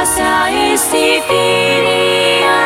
Πάσα εις τη θηρία